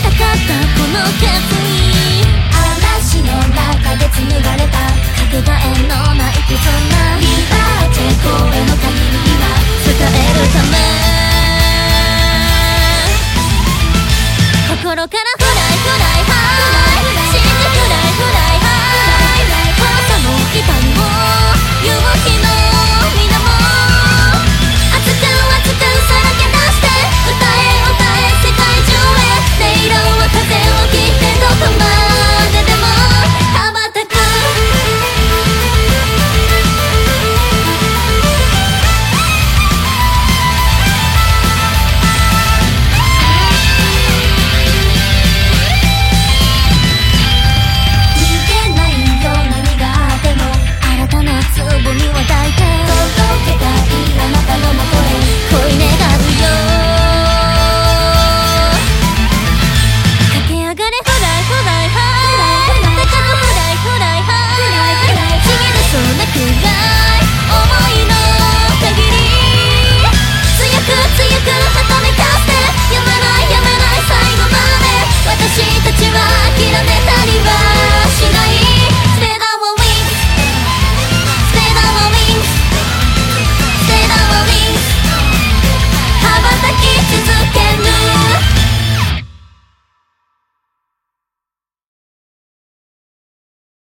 たかったこのケに嵐の中で紡がれたかけがえのないそんなリバーチェ声の限りは伝えるため心からほら